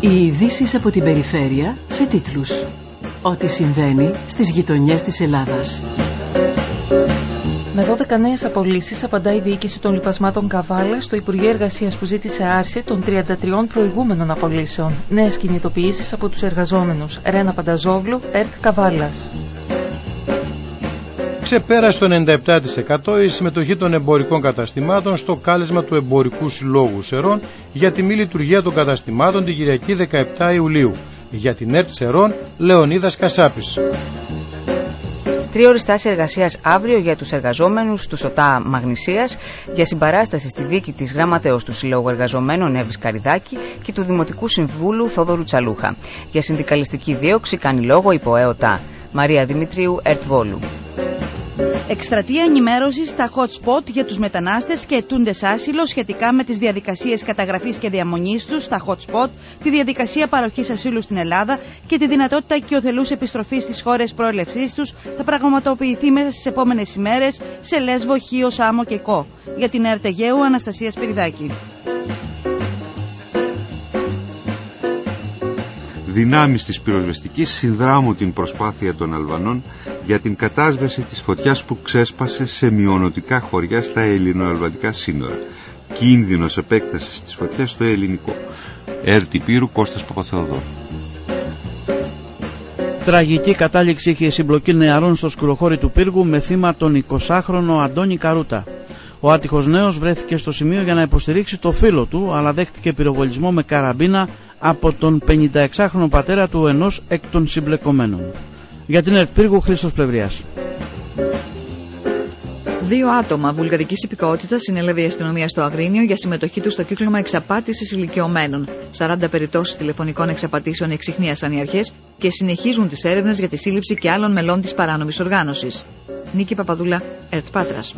Οι ειδήσεις από την περιφέρεια σε τίτλους. Ό,τι συμβαίνει στις γειτονιές της Ελλάδας. Με 12 νέες απολύσεις, απαντά η διοίκηση των λοιπασμάτων Καβάλα στο Υπουργείο Εργασίας που ζήτησε άρση των 33 προηγούμενων απολύσεων. Νέες κινητοποιήσεις από τους εργαζόμενους. Ρένα Πανταζόγλου, ΕΡΤ Καβάλας. Ξεπέρασε το 97% η συμμετοχή των εμπορικών καταστημάτων στο κάλεσμα του Εμπορικού Συλλόγου Σερών για τη μη λειτουργία των καταστημάτων την Κυριακή 17 Ιουλίου. Για την ΕΡΤ Σερών, Λεωνίδας Κασάπης. Τρίωρη στάση εργασίας αύριο για τους εργαζόμενους του ΣΟΤΑ Μαγνησίας για συμπαράσταση στη δίκη της Γραμματέω του Συλλόγου Εργαζομένων Εύη Καριδάκη και του Δημοτικού Συμβούλου Θόδωρου Τσαλούχα. Για συνδικαλιστική δίωξη κάνει λόγο η ΠΟΕΟΤΑ. Μαρία Δημητρίου, Ερτβόλου. Εκστρατεία ενημέρωσης στα hot spot για τους μετανάστες και ετούντες άσυλο σχετικά με τις διαδικασίες καταγραφής και διαμονής τους στα hot spot, τη διαδικασία παροχής ασύλου στην Ελλάδα και τη δυνατότητα οικειοθελούς επιστροφής στις χώρες προέλευσής τους θα πραγματοποιηθεί μέσα στις επόμενες ημέρες σε Λέσβο, Χίο, Σάμο και Κο. Για την Ερτεγέου, Αναστασία Σπυριδάκη. Δυνάμεις της πυροσβεστικής συνδράμουν την προσπάθεια των Αλβανών για την κατάσβεση της φωτιάς που ξέσπασε σε μειονοτικά χωριά στα ελληνοαλβανικά σύνορα. Κίνδυνος επέκτασης της φωτιάς στο ελληνικό. Έρτη Πύρου Κώστας Παπαθεοδόρου. Τραγική κατάληξη είχε συμπλοκή νεαρών στο σκουροχώρι του πύργου με θύμα τον 20χρονο Αντώνη Καρούτα. Ο άτυχος νέος βρέθηκε στο σημείο για να υποστηρίξει το φίλο του, αλλά δέχτηκε πυροβολισμό με καραμπίνα από τον 56χρονο πατέρα του ενός εκ των συμπλεκομένων. Για την Ερτπύργου Χρήστος Πλευρίας. Δύο άτομα βουλγαρικής υπηκότητας συνέλαβε η αστυνομία στο Αγρίνιο για συμμετοχή τους στο κύκλωμα εξαπάτησης ηλικιωμένων. 40 περιπτώσεις τηλεφωνικών εξαπατήσεων εξηχνίασαν οι αρχές και συνεχίζουν τις έρευνες για τη σύλληψη και άλλων μελών της παράνομης οργάνωσης. Νίκη Παπαδούλα, Ερτπάτρας.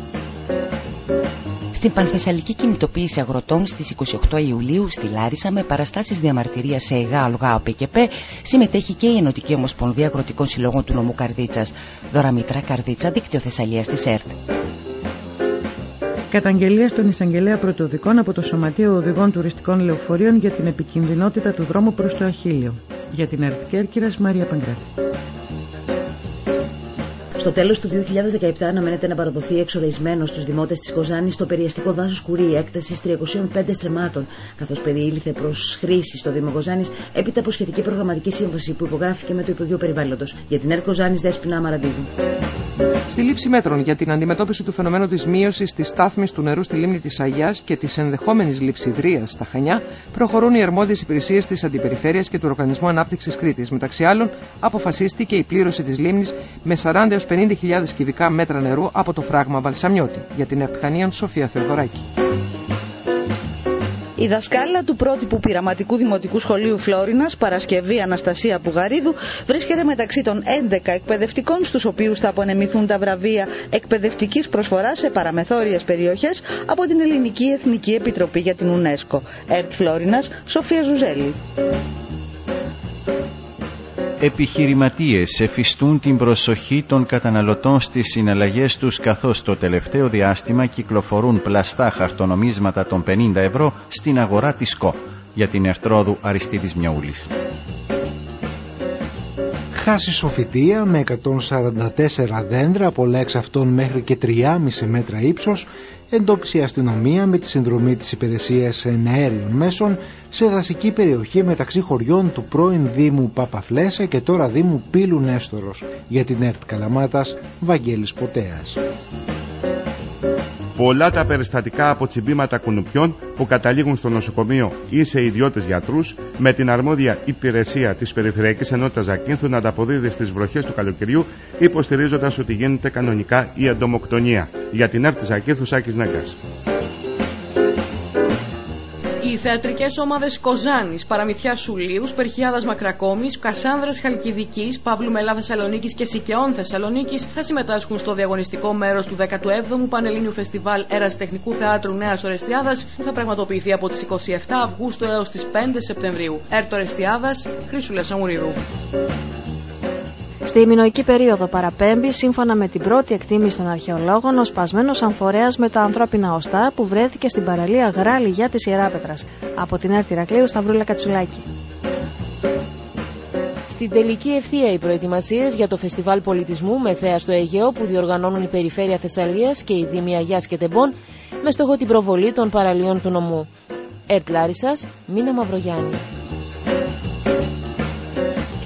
Στην Πανθεσσαλική κινητοποίηση αγροτών στις 28 Ιουλίου στη Λάρισα με παραστάσεις διαμαρτυρίας σε ΕΓΑ, ΟΛΓΑ, ΟΠΚΠ συμμετέχει και η Ενωτική Ομοσπονδία Αγροτικών Συλλόγων του Νομού Καρδίτσας. Δωραμήτρα Καρδίτσα, δίκτυο Θεσσαλίας της ΕΡΤ. Καταγγελία στον εισαγγελέα πρωτοδικών από το Σωματείο Οδηγών Τουριστικών Λεωφορείων για την επικινδυνότητα του δρόμου προς το Αχίλιο. Για την ΕΡΤ Κέρκυρας, Μαρία Παγκράτη. Στο τέλος του 2017 αναμένεται να παραδοθεί εξοραισμένο στους δημότες της Κοζάνης στο περιαστικό δάσος Κουρί έκταση 305 στρεμάτων, καθώς περιήλθε προς χρήση στο Δήμο Κοζάνης έπειτα από σχετική προγραμματική σύμβαση που υπογράφηκε με το Υπουργείο Περιβάλλοντος. Για την ΕΡΤ Κοζάνης, Δέσπινα Αμαραντίδου. Στη λήψη μέτρων για την αντιμετώπιση του φαινομένου της μείωσης της στάθμης του νερού στη λίμνη της Αγιάς και της ενδεχόμενης λειψιδρία στα Χανιά, προχωρούν οι αρμόδιες υπηρεσίες της Αντιπεριφέρειας και του Οργανισμού Ανάπτυξης Κρήτης. Μεταξύ άλλων, αποφασίστηκε η πλήρωση της λίμνης με 40 έως 50.000 κυβικά μέτρα νερού από το φράγμα Βαλσαμιώτη. Για την Ευτυχανία Σοφία Θεοδωράκη. Η δασκάλα του πρότυπου πειραματικού δημοτικού σχολείου Φλόρινα, Παρασκευή Αναστασία Πουγαρίδου, βρίσκεται μεταξύ των 11 εκπαιδευτικών στους οποίους θα απονεμηθούν τα βραβεία εκπαιδευτικής προσφοράς σε παραμεθόριες περιοχές από την Ελληνική Εθνική Επιτροπή για την UNESCO. Ερτ Φλόρινα, Σοφία Ζουζέλη επιχειρηματίες εφιστούν την προσοχή των καταναλωτών στις συναλλαγές τους καθώς το τελευταίο διάστημα κυκλοφορούν πλαστά χαρτονομίσματα των 50 ευρώ στην αγορά της ΚΟ για την Ερτρόδου Αριστίδης Μιαούλης. Χάση σοφιτία με 144 δέντρα από εξ αυτών μέχρι και 3,5 μέτρα ύψος εντόπισε η αστυνομία με τη συνδρομή της υπηρεσίας εναέριων μέσων σε δασική περιοχή μεταξύ χωριών του πρώην Δήμου Παπαφλέσα και τώρα Δήμου Πύλου Νέστορος για την ΕΡΤ Καλαμάτας Βαγγέλης Ποτέας. Πολλά τα περιστατικά από τσιμπήματα κουνουπιών που καταλήγουν στο νοσοκομείο ή σε ιδιώτες γιατρούς, με την αρμόδια υπηρεσία της Περιφερειακής Ενότητας Ζακίνθου να ανταποδίδει στις βροχές του καλοκαιριού, υποστηρίζοντας ότι γίνεται κανονικά η εντομοκτονία. Για την έρτη Ζακίνθου, Σάκης Νέγκας. Οι θεατρικές ομάδες Κοζάνης, Παραμυθιάς Σουλίου, Περχιάδα Μακρακόμης, Κασάνδρας Χαλκιδικής, Παύλου Μελά Θεσσαλονίκης και Σικαιών Θεσσαλονίκης θα συμμετάσχουν στο διαγωνιστικό μέρος του 17ου Πανελλήνιου Φεστιβάλ Εραστεχνικού Θεάτρου Νέας Ορεστιάδας που θα πραγματοποιηθεί από τις 27 Αυγούστου έως τις 5 Σεπτεμβρίου. Έρτο Ορεστιάδας, Χρυσούλα Σαμουρίδου. Στη μηνοϊκή περίοδο παραπέμπει, σύμφωνα με την πρώτη εκτίμηση των αρχαιολόγων, ο σπασμένος αμφορέας με τα ανθρώπινα οστά που βρέθηκε στην παραλία Γράλη για τη Ιεράπετρα. Από την Έρτη Ρακλείου, Σταυρούλα Κατσουλάκη. Στην τελική ευθεία οι προετοιμασίες για το Φεστιβάλ Πολιτισμού με θέα στο Αιγαίο που διοργανώνουν η Περιφέρεια Θεσσαλίας και η Δήμη Αγιά και Τεμπών με στόχο την προβολή των παραλίων του νομού. Ερτ Λάρισας, Μίνα Μαυρογιάννη.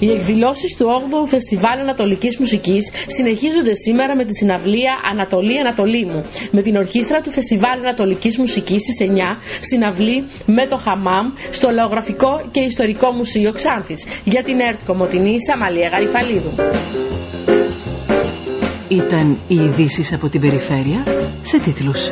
Οι εκδηλώσεις του 8ου Φεστιβάλ Ανατολικής Μουσικής συνεχίζονται σήμερα με τη συναυλία Ανατολή Ανατολή μου, με την ορχήστρα του Φεστιβάλ Ανατολικής Μουσικής στις 9 στην αυλή με το Χαμάμ στο Λαογραφικό και Ιστορικό Μουσείο Ξάνθης για την ΕΡΤ Κομωτινή Σαμαλία Γαριφαλίδου. Ήταν οι ειδήσεις από την περιφέρεια σε τίτλους.